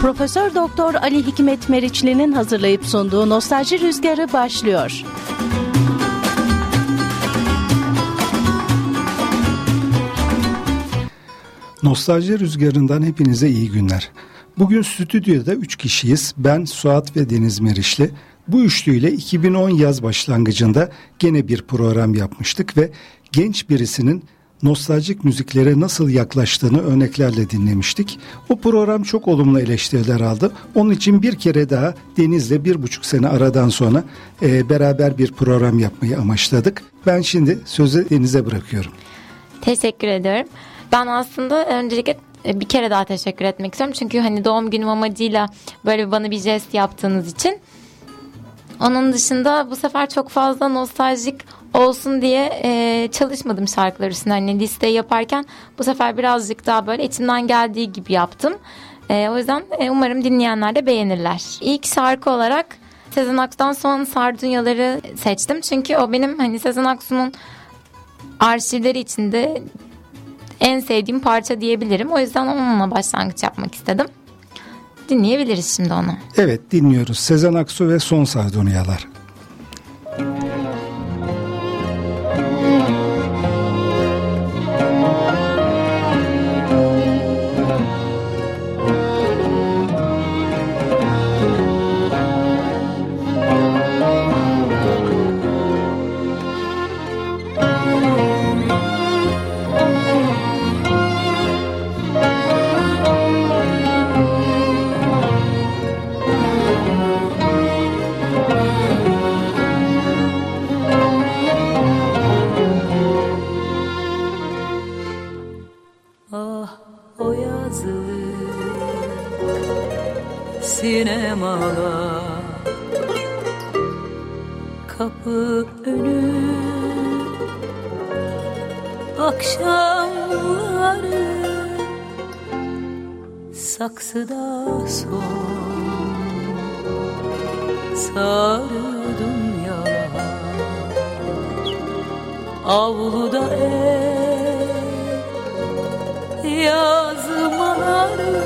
Profesör Doktor Ali Hikmet Meriçli'nin hazırlayıp sunduğu Nostalji Rüzgarı başlıyor. Nostalji Rüzgarı'ndan hepinize iyi günler. Bugün stüdyoda 3 kişiyiz. Ben Suat ve Deniz Meriçli. Bu üçlüyle 2010 yaz başlangıcında gene bir program yapmıştık ve genç birisinin nostaljik müziklere nasıl yaklaştığını örneklerle dinlemiştik. O program çok olumlu eleştiriler aldı. Onun için bir kere daha Deniz'le bir buçuk sene aradan sonra e, beraber bir program yapmayı amaçladık. Ben şimdi sözü Deniz'e bırakıyorum. Teşekkür ediyorum. Ben aslında öncelikle e, bir kere daha teşekkür etmek istiyorum. Çünkü hani doğum günüm amacıyla böyle bana bir jest yaptığınız için. Onun dışında bu sefer çok fazla nostaljik olsun diye e, çalışmadım şarkılar üstüne. Hani listeyi yaparken bu sefer birazcık daha böyle içimden geldiği gibi yaptım. E, o yüzden e, umarım dinleyenler de beğenirler. İlk şarkı olarak Sezen Aksu'dan son Sardunyaları seçtim. Çünkü o benim hani Sezen Aksu'nun arşivleri içinde en sevdiğim parça diyebilirim. O yüzden onunla başlangıç yapmak istedim. Dinleyebiliriz şimdi onu. Evet dinliyoruz. Sezen Aksu ve Son Sardunyalar. Saksıda son. Sarı dünyalar avluda ev yazmaları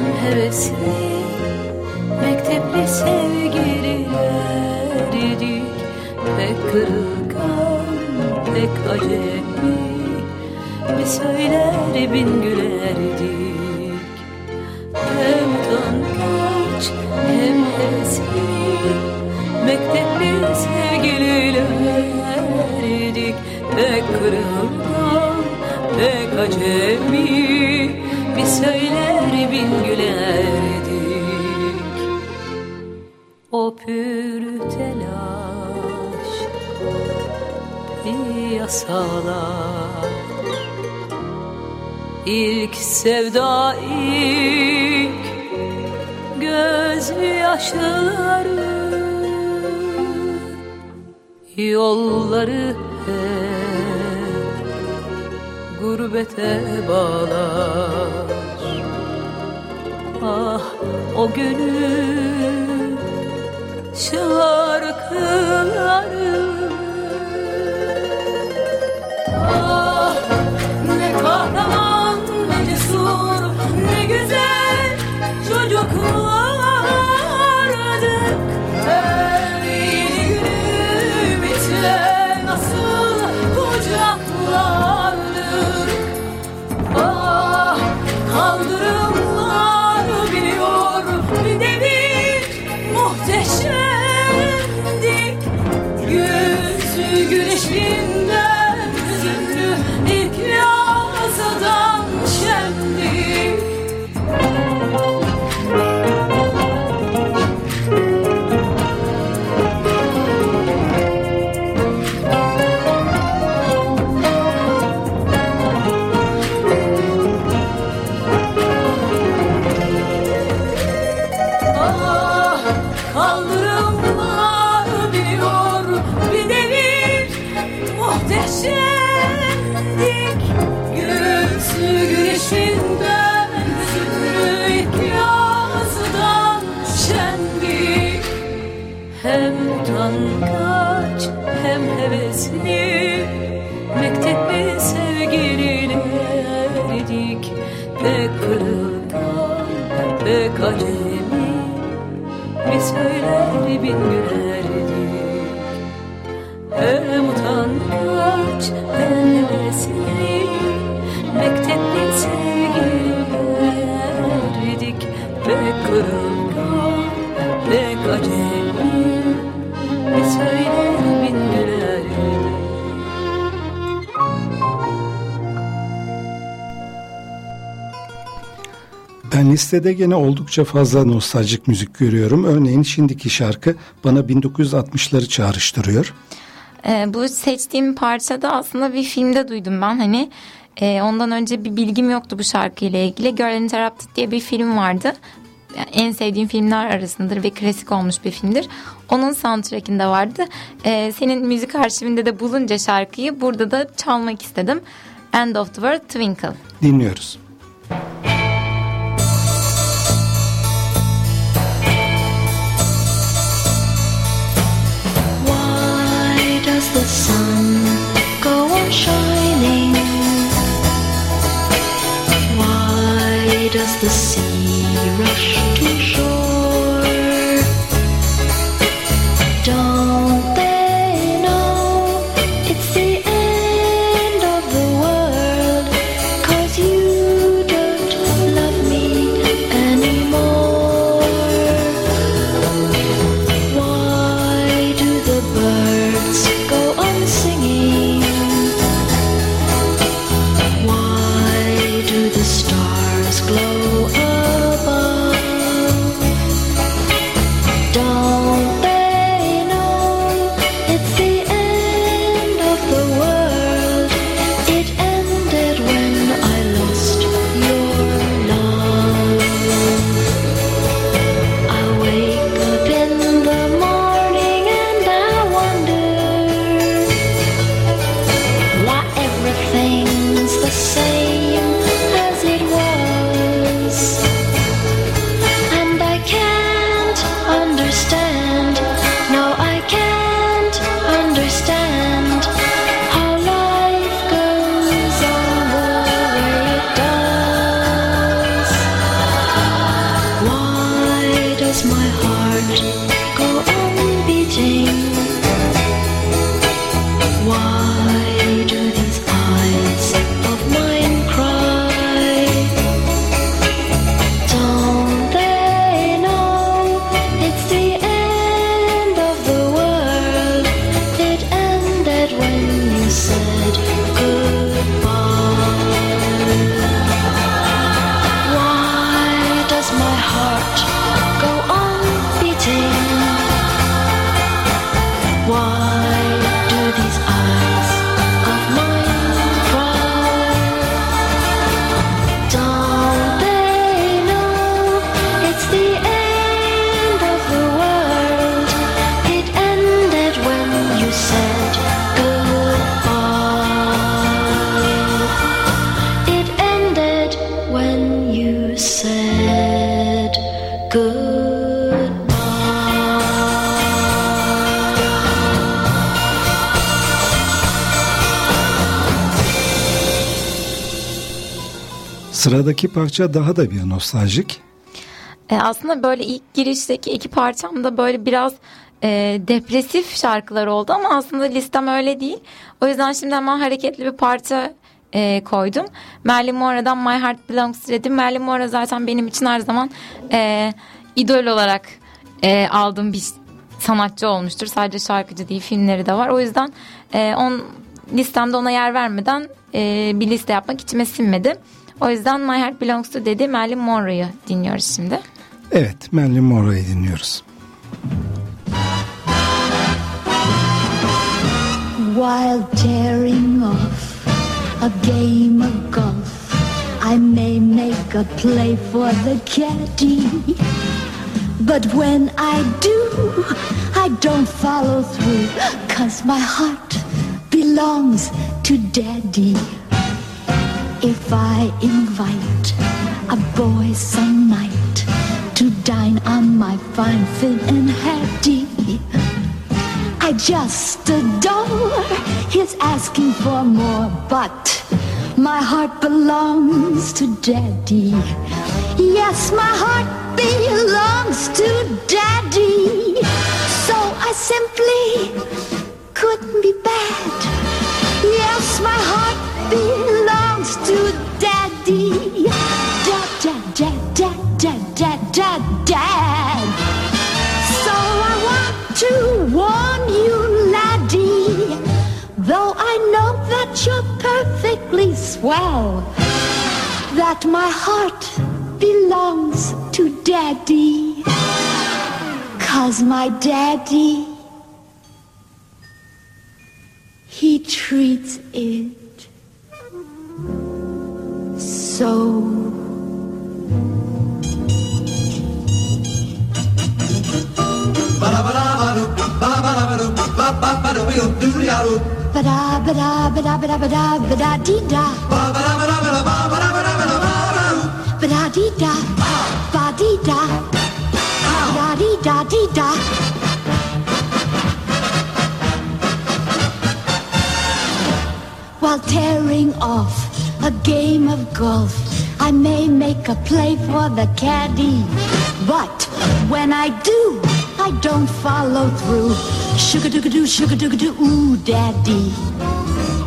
hem hevesli Mektepli sevgililerdik Pek kırılgan pek acemi. Bir söyler bin gülerdik piyasalar İlk sevda ilk gözyaşları Yolları hep gurbete bağlar. Ah o günün şarkıları Ah ne kahraman güneşinden hüzünlü 命运 listede gene oldukça fazla nostaljik müzik görüyorum. Örneğin şimdiki şarkı bana 1960'ları çağrıştırıyor. Ee, bu seçtiğim parçada aslında bir filmde duydum ben hani e, ondan önce bir bilgim yoktu bu şarkıyla ilgili. Girl Interrupted diye bir film vardı. Yani en sevdiğim filmler arasındadır ve klasik olmuş bir filmdir. Onun soundtrackinde vardı. Ee, senin müzik arşivinde de bulunca şarkıyı burada da çalmak istedim. End of the World Twinkle. Dinliyoruz. Why the sun go on shining? Why does the sea Sıradaki parça daha da bir nostaljik. E, aslında böyle ilk girişteki iki parçamda böyle biraz e, depresif şarkılar oldu ama aslında listem öyle değil. O yüzden şimdi hemen hareketli bir parça e, koydum. Marilyn Monroe'dan My Heart Belongs to dedim. Marilyn Monroe zaten benim için her zaman e, idol olarak e, aldığım bir sanatçı olmuştur. Sadece şarkıcı değil filmleri de var. O yüzden e, on, listemde ona yer vermeden e, bir liste yapmak içime sinmedi. O yüzden My Heart Belongs to dedi Marilyn Monroe'yu dinliyoruz şimdi. Evet, Marilyn Monroe'yu dinliyoruz. While tearing off a game of golf, I may make a play for the caddy. But when I do, I don't follow through, cause my heart belongs to daddy if I invite a boy some night to dine on my fine, fin and hearty. I just adore his asking for more, but my heart belongs to Daddy. Yes, my heart belongs to Daddy. So I simply couldn't be bad. Yes, my heart belongs to Daddy. Dad, dad, dad, dad, dad, dad, dad, dad. So I want to warn you, laddie. Though I know that you're perfectly swell, that my heart belongs to Daddy. Cause my daddy, he treats it so while tearing off a game of golf, I may make a play for the caddy. But when I do, I don't follow through. Sugar doo doo, sugar doo doo, ooh, daddy.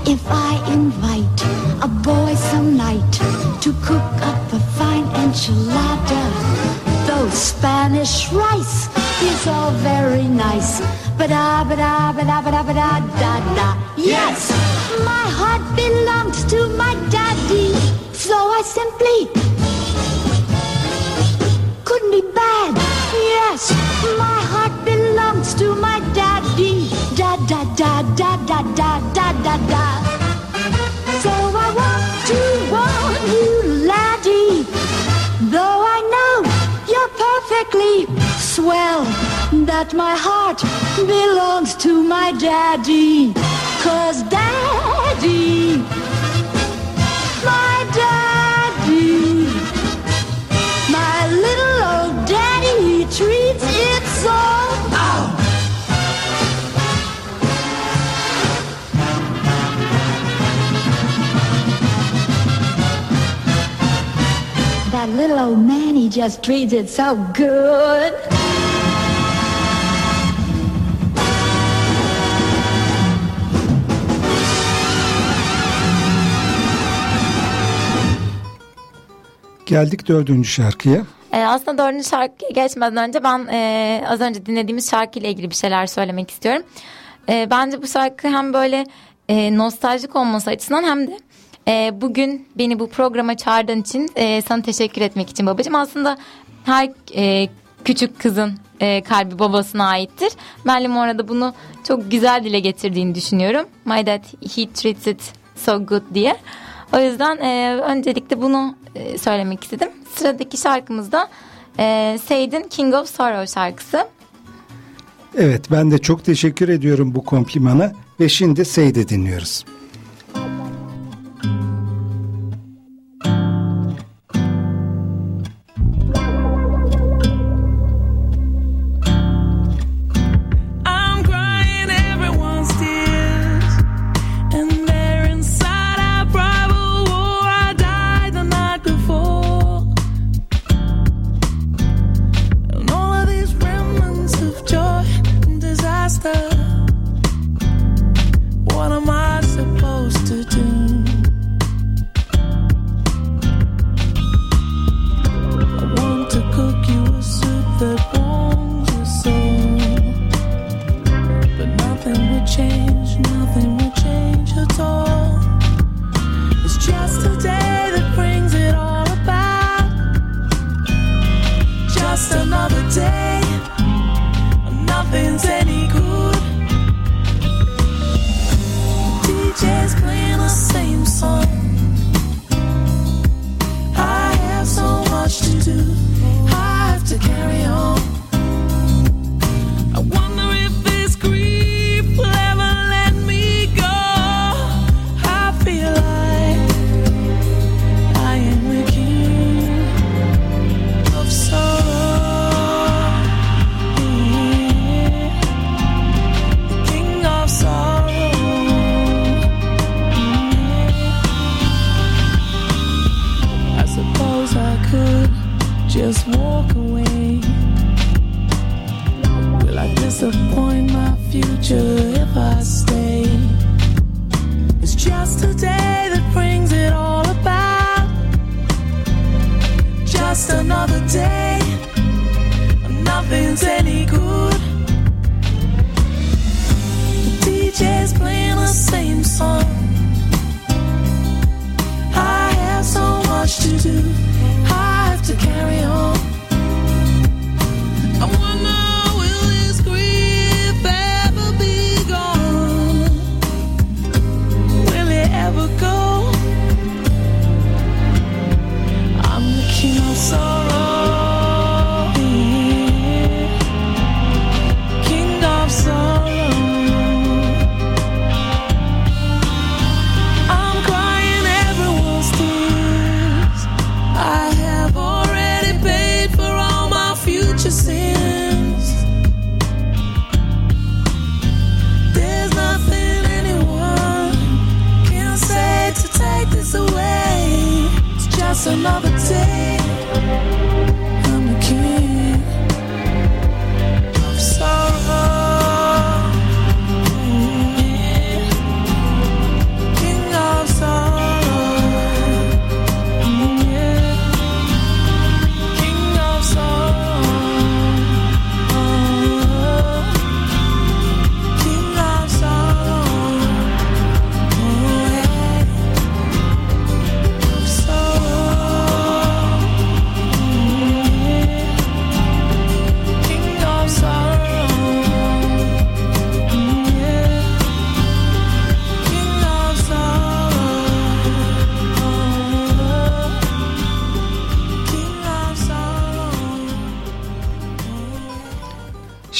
If I invite a boy some night to cook up a fine enchilada, though Spanish rice is all very nice. Ba-da, ba-da, ba-da, ba-da, ba-da, da, da. Yes, my heart belongs to my daddy, so I simply couldn't be bad. Yes, my heart belongs to my daddy. Da da da da da da da da da. So I want to warn you, laddie. Though I know you're perfectly swell, that my heart belongs to my daddy. Cause daddy, my daddy. My little old daddy, he treats it so. That little old man, he just treats it so good. Geldik dördüncü şarkıya. Ee, aslında dördüncü şarkıya geçmeden önce ben e, az önce dinlediğimiz şarkıyla ilgili bir şeyler söylemek istiyorum. E, bence bu şarkı hem böyle e, nostaljik olması açısından hem de e, bugün beni bu programa çağırdığın için e, sana teşekkür etmek için babacığım. Aslında her e, küçük kızın e, kalbi babasına aittir. Ben Limora'da bunu çok güzel dile getirdiğini düşünüyorum. My dad he treats it so good diye. O yüzden e, öncelikle bunu e, söylemek istedim. Sıradaki şarkımız da e, Said'in King of Sorrow şarkısı. Evet ben de çok teşekkür ediyorum bu komplimana ve şimdi Seyde dinliyoruz.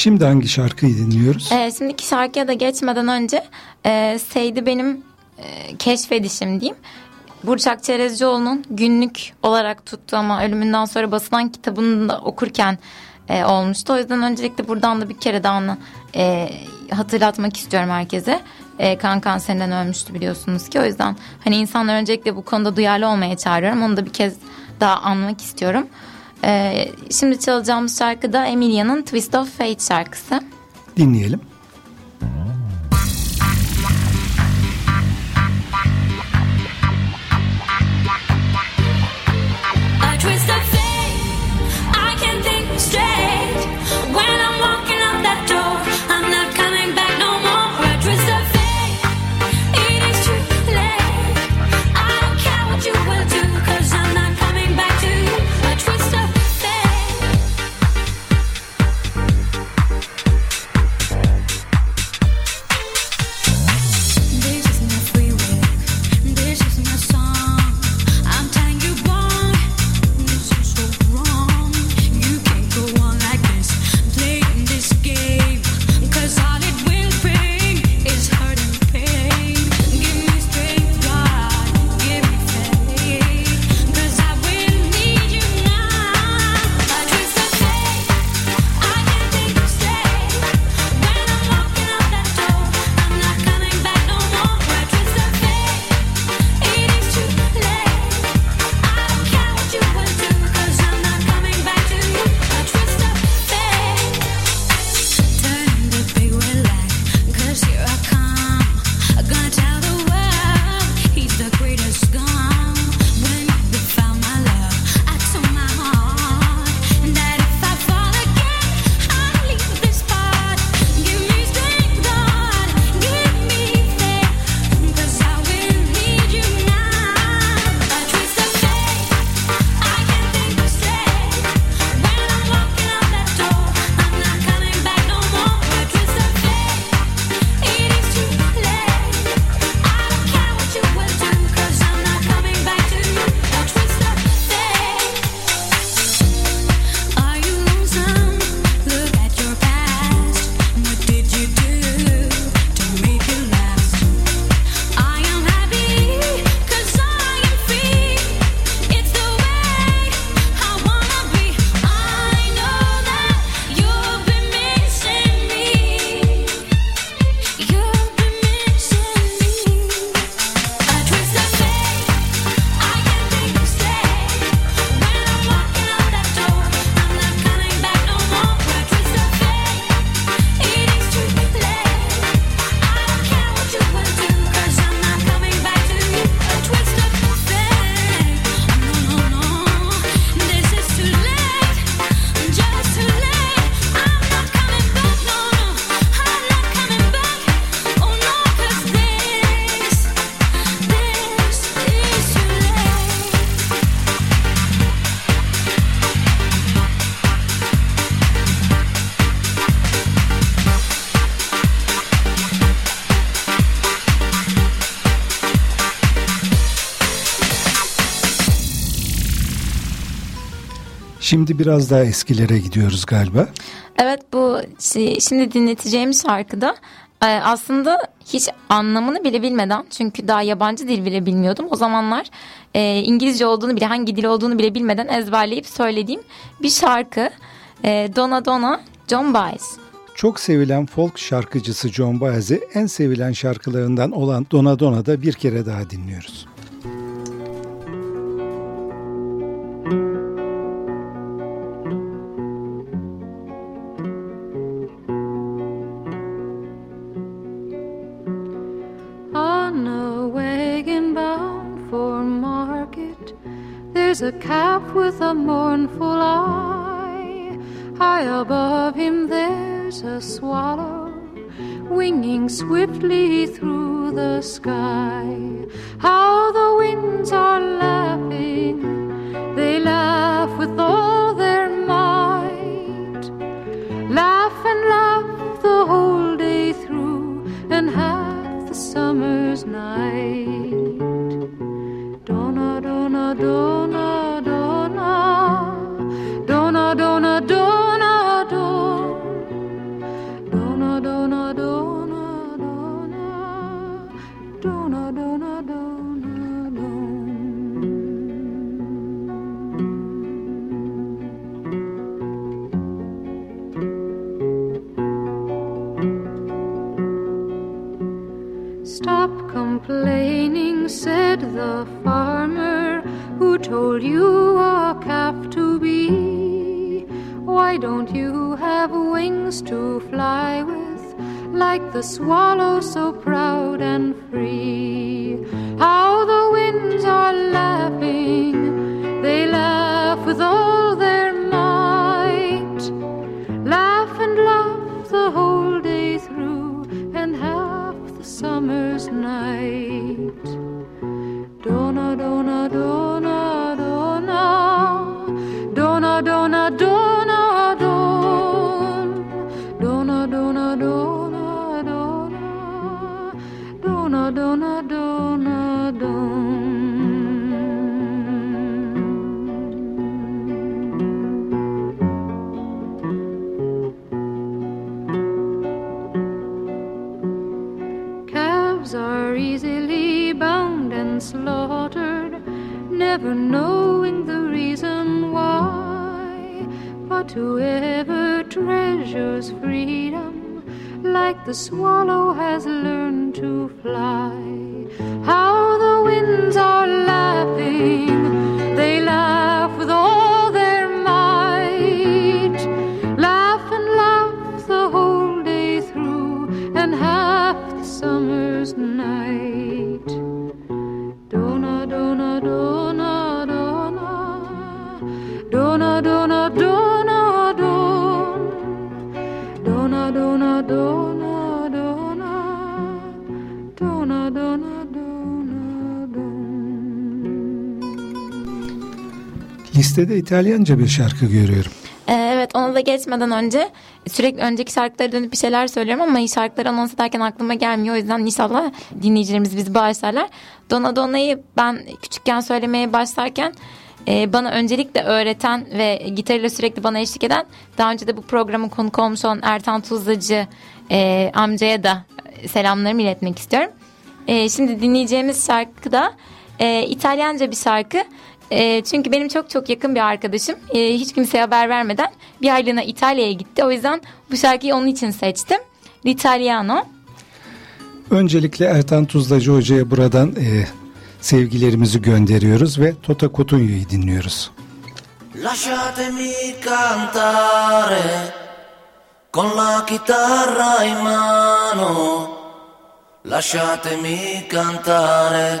Şimdi hangi şarkıyı dinliyoruz? Ee, şimdiki şarkıya da geçmeden önce e, Seydi benim e, keşfedişim diyeyim. Burçak Çerezcioğlu'nun günlük olarak tuttu ama ölümünden sonra basılan kitabını da okurken e, olmuştu. O yüzden öncelikle buradan da bir kere daha onu e, hatırlatmak istiyorum herkese. E, kan kanserinden ölmüştü biliyorsunuz ki. O yüzden hani insanlar öncelikle bu konuda duyarlı olmaya çağırıyorum. Onu da bir kez daha anmak istiyorum. Ee, şimdi çalacağımız şarkı da Emilia'nın Twist of Fate şarkısı. Dinleyelim. Dinleyelim. Şimdi biraz daha eskilere gidiyoruz galiba. Evet bu şimdi dinleteceğimiz şarkıda e, aslında hiç anlamını bile bilmeden çünkü daha yabancı dil bile bilmiyordum. O zamanlar e, İngilizce olduğunu bile hangi dil olduğunu bile bilmeden ezberleyip söylediğim bir şarkı. E, Dona Dona John Baez. Çok sevilen folk şarkıcısı John Baez'i en sevilen şarkılarından olan Dona Dona'da bir kere daha dinliyoruz. There's a calf with a mournful eye. High above him, there's a swallow winging swiftly through the sky. How the winds are laughing, they laugh with all their might. Laugh and laugh the whole day through, and half the summer's night. Donna, donna, donna, complaining, said the farmer who told you a calf to be. Why don't you have wings to fly with, like the swallow so proud and free? How the winds are laughing, the swallow has learned Listede İtalyanca bir şarkı görüyorum. Ee, evet ona da geçmeden önce sürekli önceki şarkılara dönüp bir şeyler söylüyorum ama şarkıları anons ederken aklıma gelmiyor. O yüzden inşallah dinleyicilerimiz bizi bağışlarlar. Dona Dona'yı ben küçükken söylemeye başlarken e, bana öncelikle öğreten ve gitarıyla sürekli bana eşlik eden daha önce de bu programın konuk olmuş olan Ertan Tuzlacı e, amcaya da selamlarımı iletmek istiyorum. E, şimdi dinleyeceğimiz şarkı da İtalyanca bir şarkı. E, çünkü benim çok çok yakın bir arkadaşım e, hiç kimseye haber vermeden bir aylığına İtalya'ya gitti. O yüzden bu şarkıyı onun için seçtim. L'Italiano. Öncelikle Ertan Tuzlacı Hoca'ya buradan e, sevgilerimizi gönderiyoruz ve Tota Kutunyu'yu dinliyoruz. Lasciatemi cantare con la chitarra in mano. Lasciatemi cantare,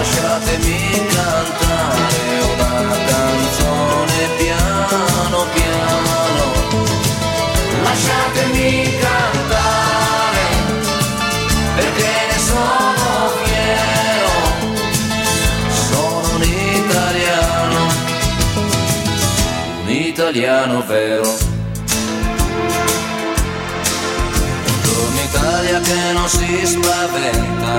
lasciatemi cantare una canzone piano piano, lasciatemi cantare perché ne sono fiero, sono un italiano, un italiano vero. Buongiorno Italia che non si spaventa,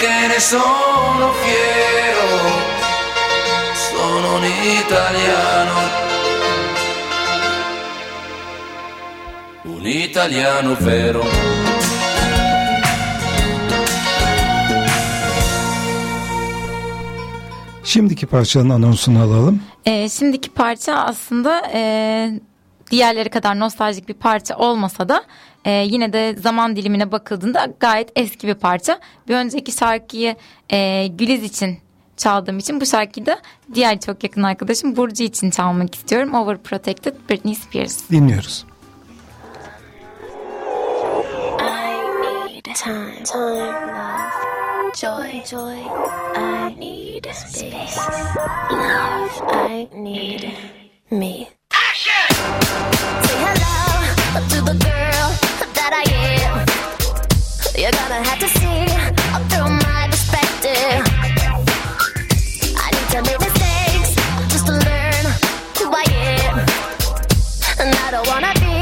Perché ne sono fiero, sono un italiano. Un italiano vero. Şimdiki parçanın anonsunu alalım. Ee, şimdiki parça aslında e, diğerleri kadar nostaljik bir parça olmasa da e, yine de zaman dilimine bakıldığında gayet eski bir parça. Bir önceki şarkıyı e, Güliz için çaldığım için bu şarkıyı da diğer çok yakın arkadaşım Burcu için çalmak istiyorum. Overprotected Britney Spears. Dinliyoruz. Time, time, love, joy, joy. I need space, love. I need me. Say hello to the girl that I am. You're gonna have to see through my perspective. I need to make mistakes just to learn who I am. And I don't wanna be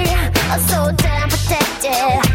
so damn protected.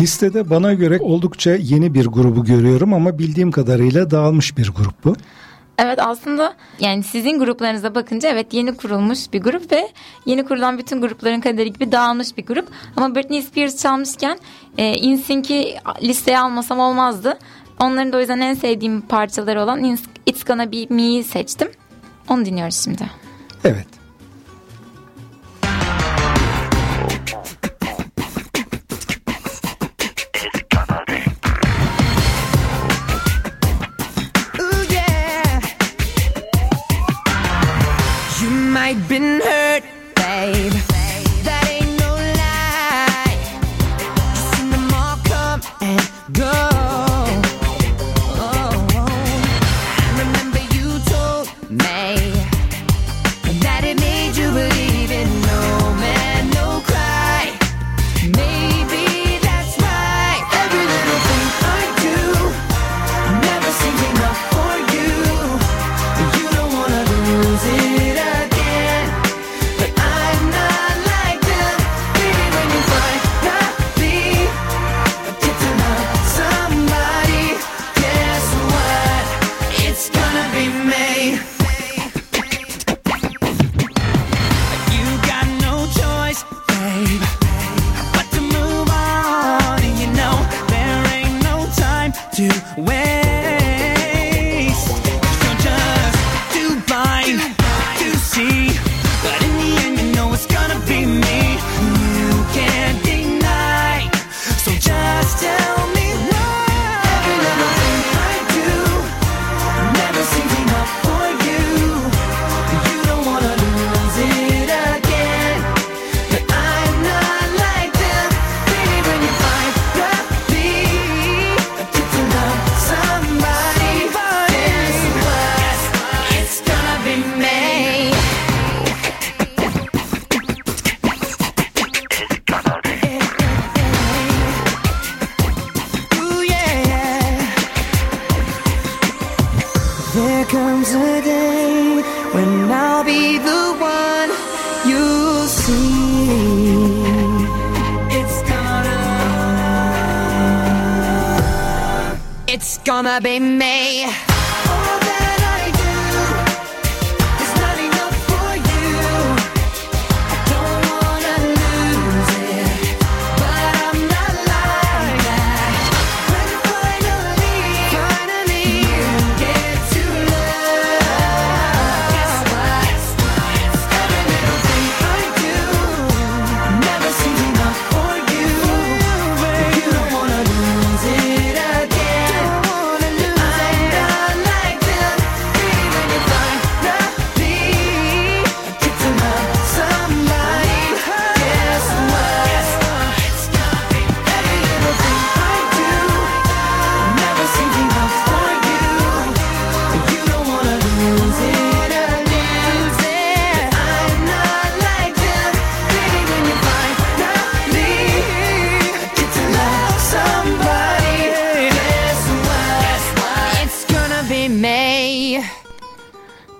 Listede bana göre oldukça yeni bir grubu görüyorum ama bildiğim kadarıyla dağılmış bir grup bu. Evet aslında yani sizin gruplarınıza bakınca evet yeni kurulmuş bir grup ve yeni kurulan bütün grupların kaderi gibi dağılmış bir grup. Ama Britney Spears çalmışken e, InSync'i listeye almasam olmazdı. Onların da o yüzden en sevdiğim parçaları olan It's Gonna Be Me'yi seçtim. Onu dinliyoruz şimdi. Evet. I've been hurt.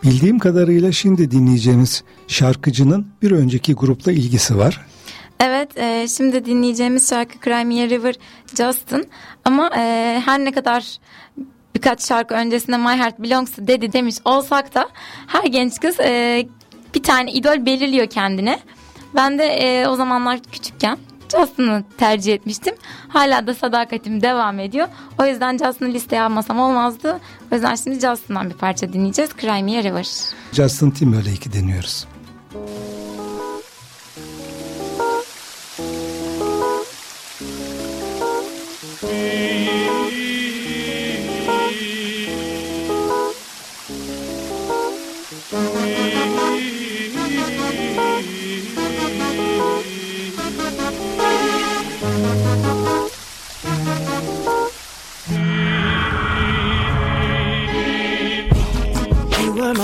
Bildiğim kadarıyla şimdi dinleyeceğimiz şarkıcının bir önceki grupla ilgisi var. Evet e, şimdi dinleyeceğimiz şarkı Cry Me River Justin ama e, her ne kadar birkaç şarkı öncesinde My Heart Belongs to dedi demiş olsak da her genç kız e, bir tane idol belirliyor kendine. Ben de e, o zamanlar küçükken Justin'ı tercih etmiştim. Hala da sadakatim devam ediyor. O yüzden Justin'ı listeye almasam olmazdı. O yüzden şimdi Justin'dan bir parça dinleyeceğiz. Cry Me a River. Justin Timberlake'i deniyoruz. You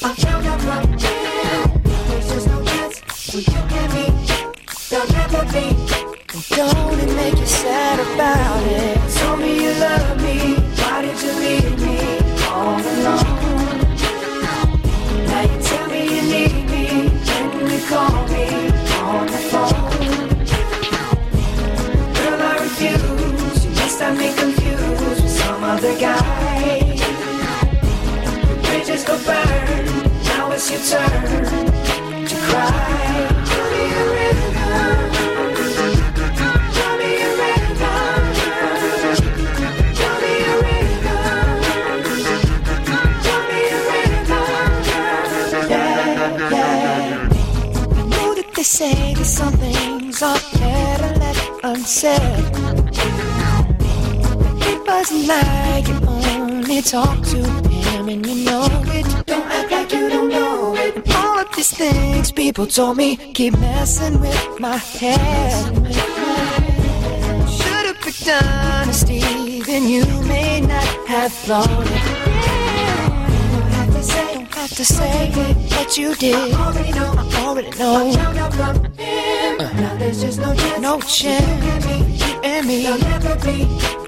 I already know. I found out from There's just no chance for you and me. There'll never be. You sad about it? Told me you love me. Why did you leave me all alone? Now you tell me you need me. When you call me on the phone. Only talk to him and you know it. Don't act like you don't know it. All of these things people told me keep messing with my head. Should've picked honesty, then you may not have thought it. Don't have to say, don't have to say what you did. I already know, I already know. Now there's just no chance, no chance. You and me, there'll never be.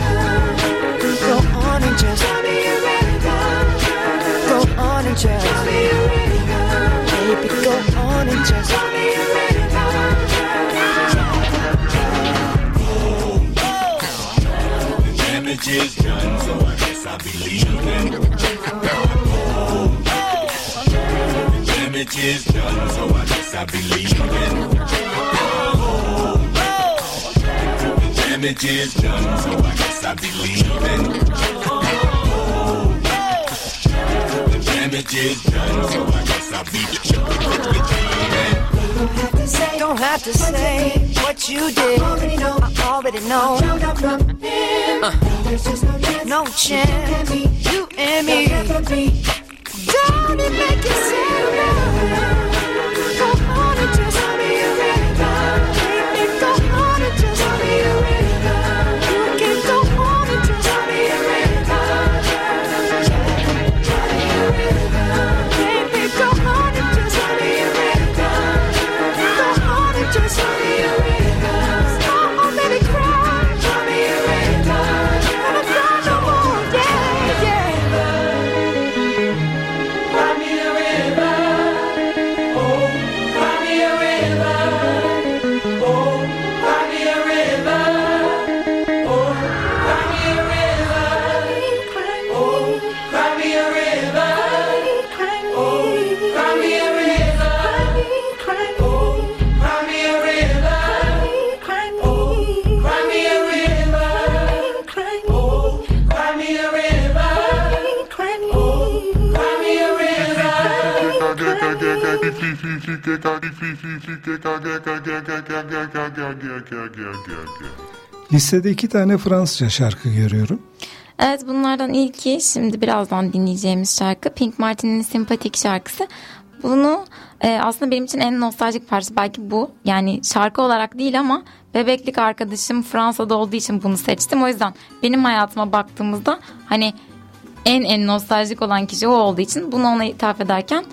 Go on and just tell me a rhythm. Go on and just tell me a rhythm. Baby, go on and just tell me a Damage is done, so I guess I'll be leaving. Damage is done, so I guess I'll be leaving. Damage is done, so I guess I'll be leaving. Damage is done, so I guess I'll be leaving. Don't have to say what you did. I already know. I already know. Uh, no chance. You and me. Don't it make you sad? Go on and just Listede iki tane Fransızca şarkı görüyorum. Evet bunlardan ilki şimdi birazdan dinleyeceğimiz şarkı Pink Martin'in Simpatik şarkısı. Bunu e, aslında benim için en nostaljik parça belki bu. Yani şarkı olarak değil ama bebeklik arkadaşım Fransa'da olduğu için bunu seçtim. O yüzden benim hayatıma baktığımızda hani en en nostaljik olan kişi o olduğu için bunu ona ithaf ederken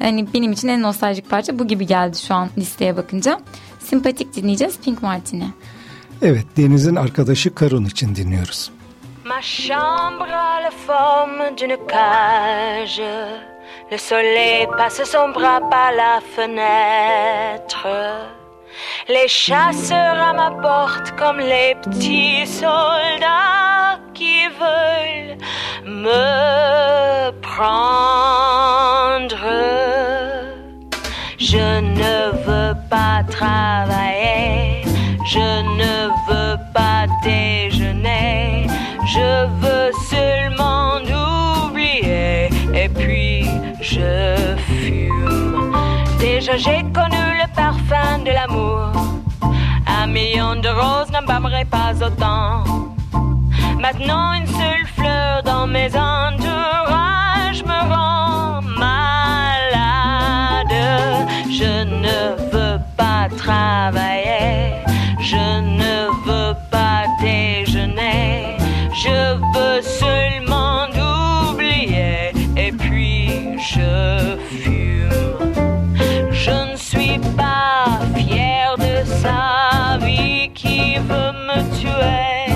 hani benim için en nostaljik parça bu gibi geldi şu an listeye bakınca. Simpatik dinleyeceğiz Pink Martin'i. Evet Deniz'in arkadaşı Karun için dinliyoruz. Ma chambre a la forme d'une cage. Le soleil passe son bras par la fenêtre. Les chasseurs à ma porte comme les petits soldats qui veulent me prendre. Je ne veux pas travailler, je ne veux pas déjeuner, Je veux seulement oublier et puis je fume. Déjà j'ai connu le parfum de l'amour. Un million de roses n'embâmerait pas autant. Maintenant une seule fleur dans mes entourages me rend ne veux pas travailler, je ne veux pas déjeuner. Je veux seulement oublier et puis je fume. Je ne suis pas fière de sa vie qui veut me tuer.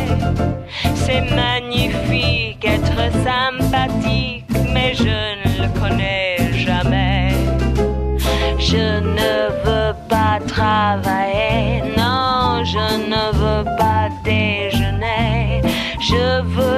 C'est magnifique être sympathique, mais je ne le connais. Je ne veux pas travailler, non, je ne veux pas déjeuner. Je veux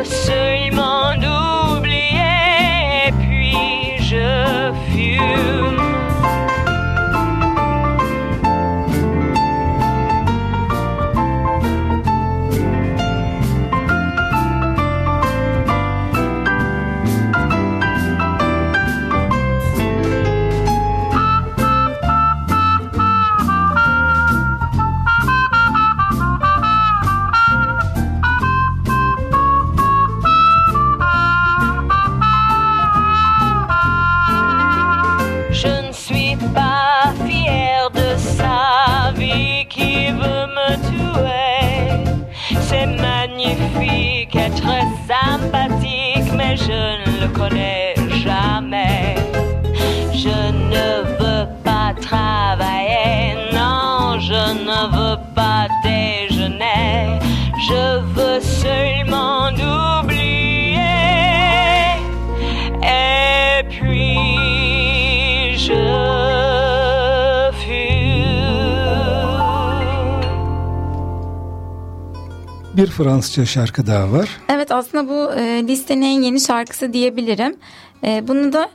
Fransızca şarkı daha var. Evet aslında bu e, listenin en yeni şarkısı diyebilirim. E, bunu da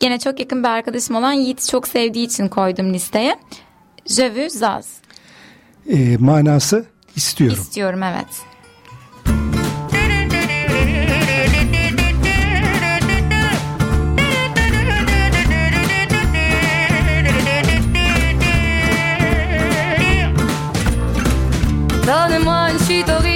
gene çok yakın bir arkadaşım olan Yiğit çok sevdiği için koydum listeye. Je veux Zaz. Ee, manası istiyorum. İstiyorum evet. Donne-moi une suite au Ritz,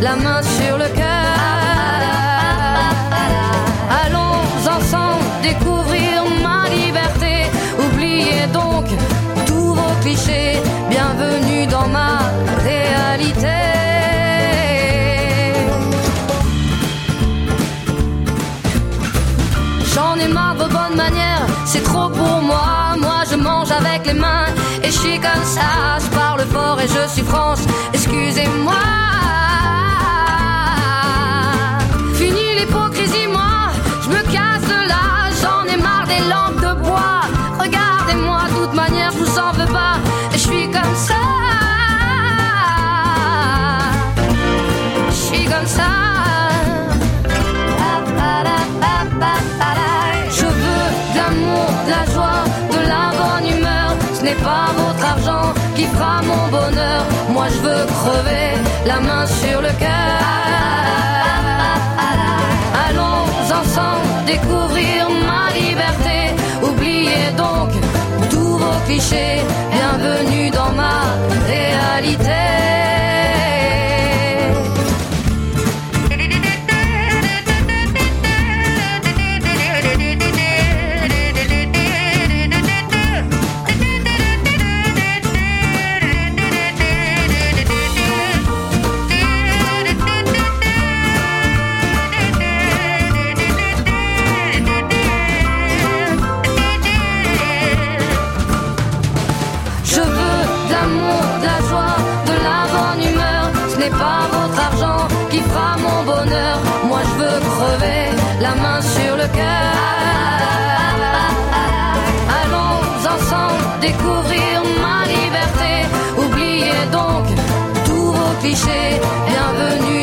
La main sur le cœur. Allons ensemble découvrir ma liberté. Oubliez donc tous vos clichés. Bienvenue dans ma réalité. J'en ai marre de vos bonnes manières, c'est trop pour moi. Moi je mange avec les mains et je suis comme ça. Je parle fort et je suis France, excusez-moi. Pas votre argent qui fera mon bonheur. Moi je veux crever la main sur le cœur. Allons ensemble découvrir ma liberté. Oubliez donc tous vos clichés. Bienvenue dans ma réalité. Allons ensemble découvrir ma liberté. Oubliez donc tous vos clichés. Bienvenue.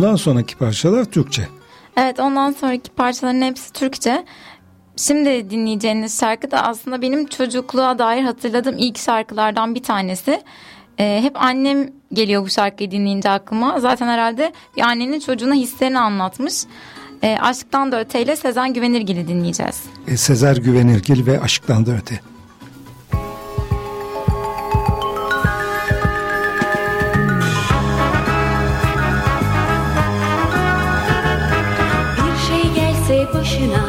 Ondan sonraki parçalar Türkçe. Evet ondan sonraki parçaların hepsi Türkçe. Şimdi dinleyeceğiniz şarkı da aslında benim çocukluğa dair hatırladığım ilk şarkılardan bir tanesi. Ee, hep annem geliyor bu şarkıyı dinleyince aklıma. Zaten herhalde bir annenin çocuğuna hislerini anlatmış. E, Aşktan da Öte ile Sezen Güvenirgil'i dinleyeceğiz. E, Sezer Güvenirgil ve Aşktan da Öte. başına.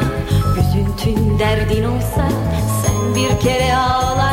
Üzüntün derdin olsa sen bir kere ağla.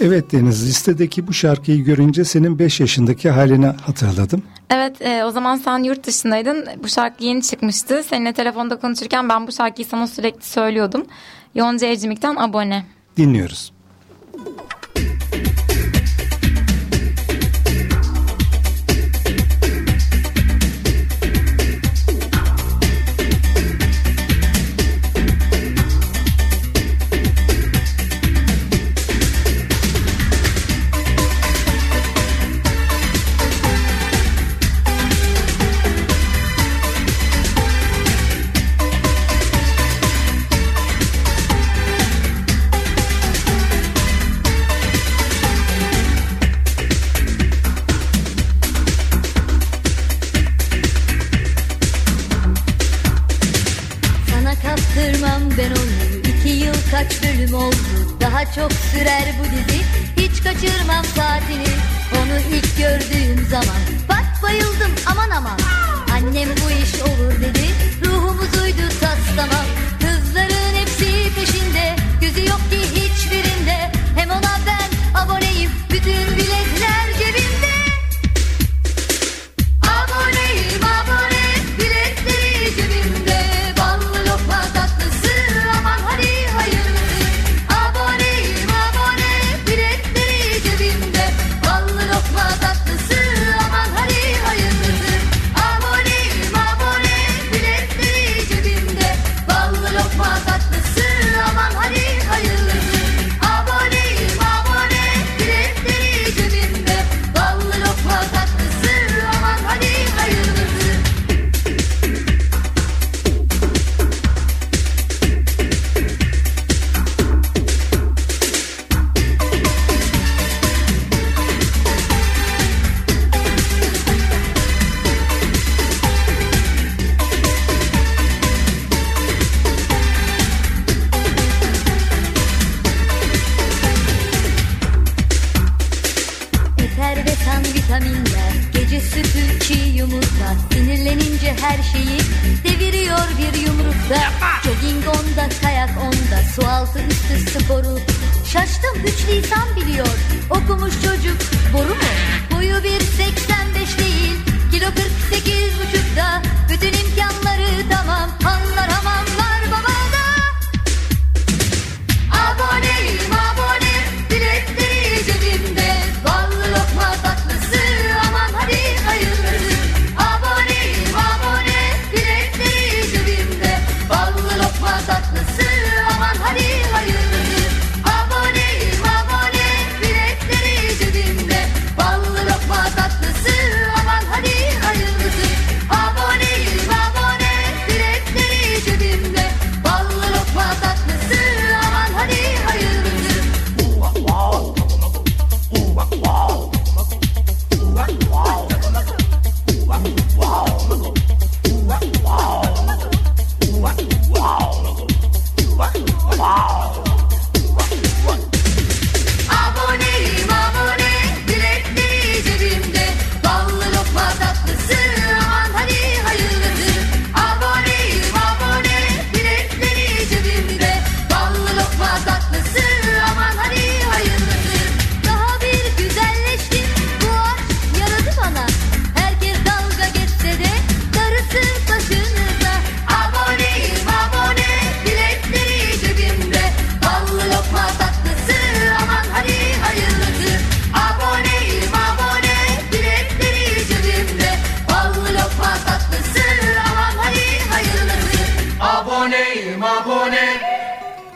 Evet Deniz listedeki bu şarkıyı görünce senin 5 yaşındaki halini hatırladım. Evet e, o zaman sen yurt dışındaydın. Bu şarkı yeni çıkmıştı. Seninle telefonda konuşurken ben bu şarkıyı sana sürekli söylüyordum. Yonca Evcimik'ten Abone. Dinliyoruz. Müzik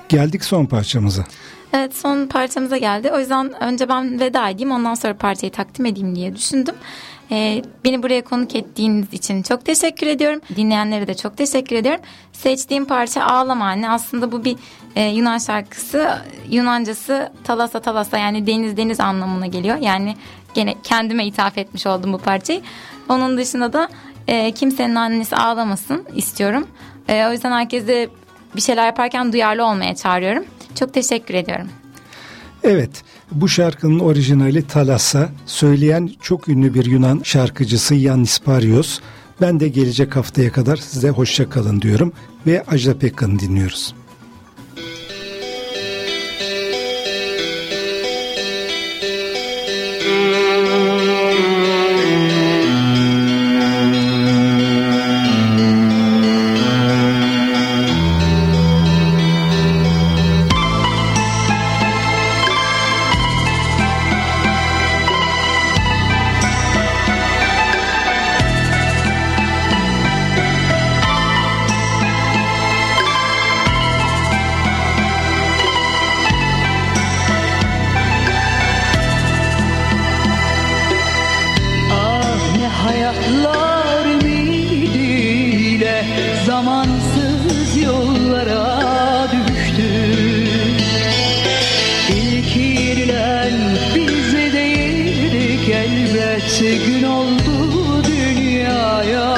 Geldik son parçamıza. Evet son parçamıza geldi. O yüzden önce ben veda edeyim ondan sonra parçayı takdim edeyim diye düşündüm. Ee, beni buraya konuk ettiğiniz için çok teşekkür ediyorum. Dinleyenlere de çok teşekkür ediyorum. Seçtiğim parça Ağlama Anne. Aslında bu bir e, Yunan şarkısı. Yunancası talasa talasa yani deniz deniz anlamına geliyor. Yani gene kendime ithaf etmiş oldum bu parçayı. Onun dışında da e, kimsenin annesi ağlamasın istiyorum. E, o yüzden herkese bir şeyler yaparken duyarlı olmaya çağırıyorum. Çok teşekkür ediyorum. Evet, bu şarkının orijinali Thalassa. Söyleyen çok ünlü bir Yunan şarkıcısı Yannis Parios. Ben de gelecek haftaya kadar size hoşça kalın diyorum ve Ajda Pekkan'ı dinliyoruz. Elbet gün oldu dünyaya.